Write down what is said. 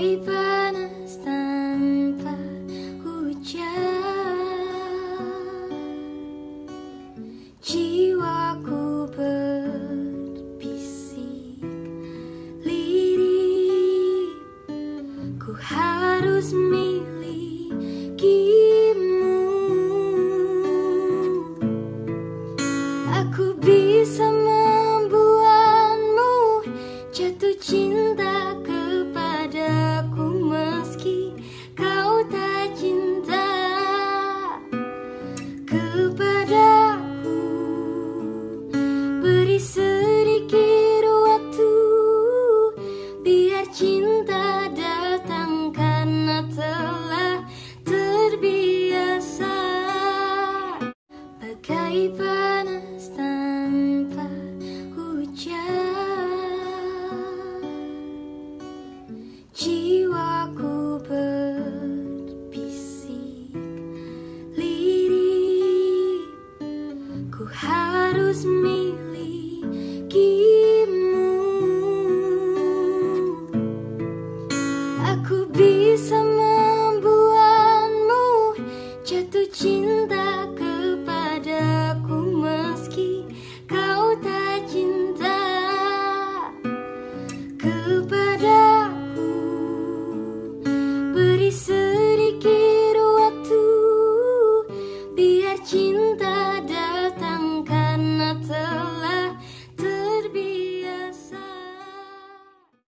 badai panas tanpa hujan. Jiwaku berbisik lirik Ku harus miliki Hari panas tanpa hujan. Jiwaku berbisik lirik Ku harus miliki kepadaku. Beri